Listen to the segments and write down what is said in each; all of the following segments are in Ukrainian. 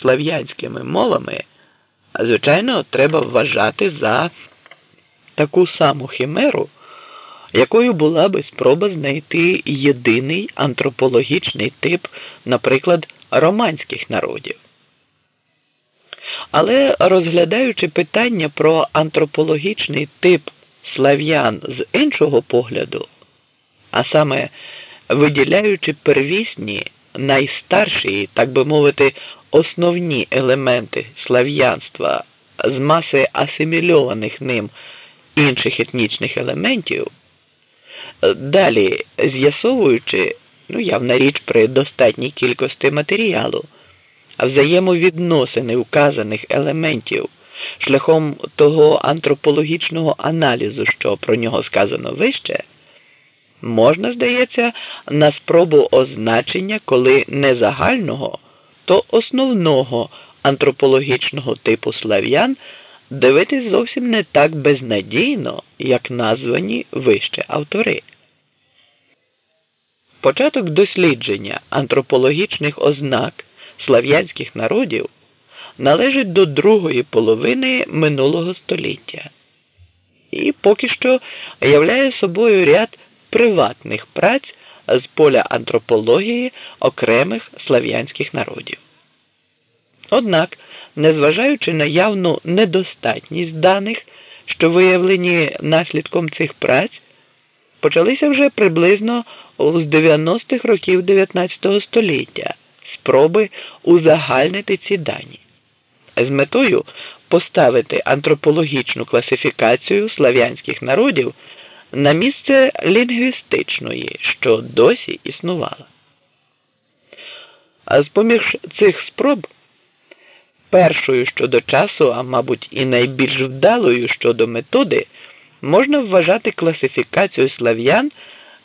слав'янськими мовами, звичайно, треба вважати за таку саму химеру, якою була би спроба знайти єдиний антропологічний тип, наприклад, романських народів. Але розглядаючи питання про антропологічний тип слав'ян з іншого погляду, а саме виділяючи первісні, найстарші, так би мовити, основні елементи слав'янства з маси асимільованих ним інших етнічних елементів, далі з'ясовуючи, ну явна річ при достатній кількості матеріалу, взаємовідносини вказаних елементів шляхом того антропологічного аналізу, що про нього сказано вище, можна, здається, на спробу означення, коли не загального, то основного антропологічного типу слав'ян дивитись зовсім не так безнадійно, як названі вище автори. Початок дослідження антропологічних ознак слав'янських народів належить до другої половини минулого століття і поки що являє собою ряд приватних праць з поля антропології окремих слав'янських народів. Однак, незважаючи на явну недостатність даних, що виявлені наслідком цих праць, почалися вже приблизно з 90-х років 19 століття спроби узагальнити ці дані з метою поставити антропологічну класифікацію слав'янських народів на місце лінгвістичної, що досі існувала. А з поміж цих спроб першою щодо часу, а мабуть, і найбільш вдалою щодо методи, можна вважати класифікацію слав'ян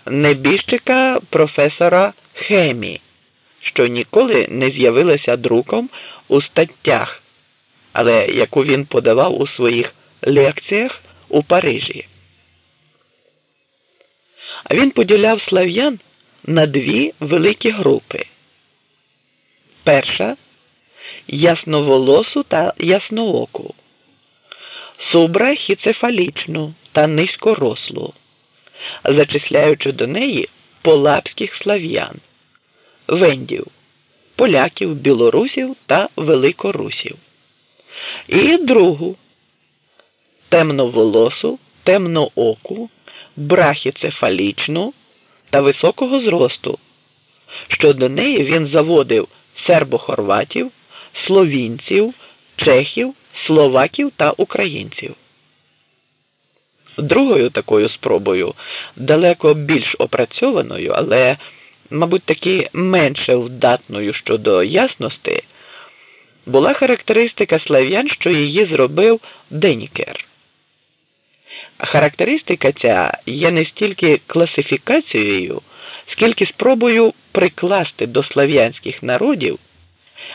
небіжчика професора Хемі, що ніколи не з'явилася друком у статтях, але яку він подавав у своїх лекціях у Парижі. Він поділяв слав'ян на дві великі групи. Перша ясноволосу та яснооку, субрахіцефалічну та низькорослу, зачисляючи до неї полапських слав'ян, вендів, поляків, білорусів та великорусів. І другу темноволосу, темнооку, брахіцефалічну та високого зросту, що до неї він заводив сербохорватів, словінців, чехів, словаків та українців. Другою такою спробою, далеко більш опрацьованою, але, мабуть, таки менше вдатною щодо ясності, була характеристика слав'ян, що її зробив Денікер. Характеристика ця є не стільки класифікацією, скільки спробою прикласти до слав'янських народів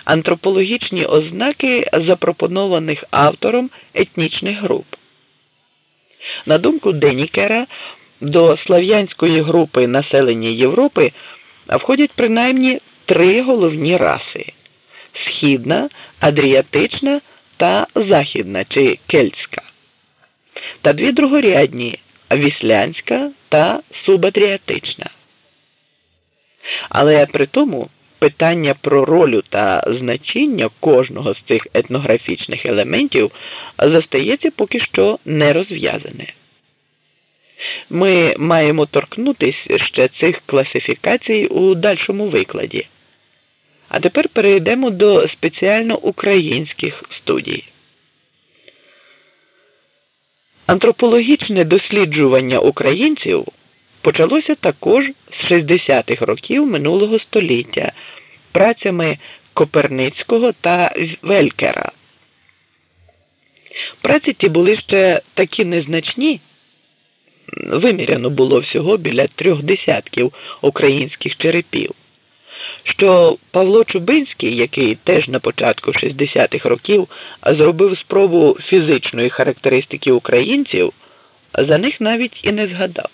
антропологічні ознаки запропонованих автором етнічних груп. На думку Денікера, до слав'янської групи населення Європи входять принаймні три головні раси східна, адріатична та західна чи кельтська, та дві другорядні віслянська та субадріатична. Але при тому питання про ролю та значення кожного з цих етнографічних елементів зостається поки що не розв'язане. Ми маємо торкнутися ще цих класифікацій у дальшому викладі. А тепер перейдемо до спеціально українських студій. Антропологічне досліджування українців почалося також з 60-х років минулого століття працями Коперницького та Велькера. Праці ті були ще такі незначні. Виміряно було всього біля трьох десятків українських черепів що Павло Чубинський, який теж на початку 60-х років зробив спробу фізичної характеристики українців, за них навіть і не згадав.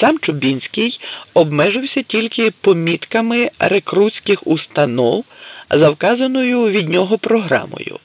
Сам Чубінський обмежився тільки помітками рекрутських установ за вказаною від нього програмою.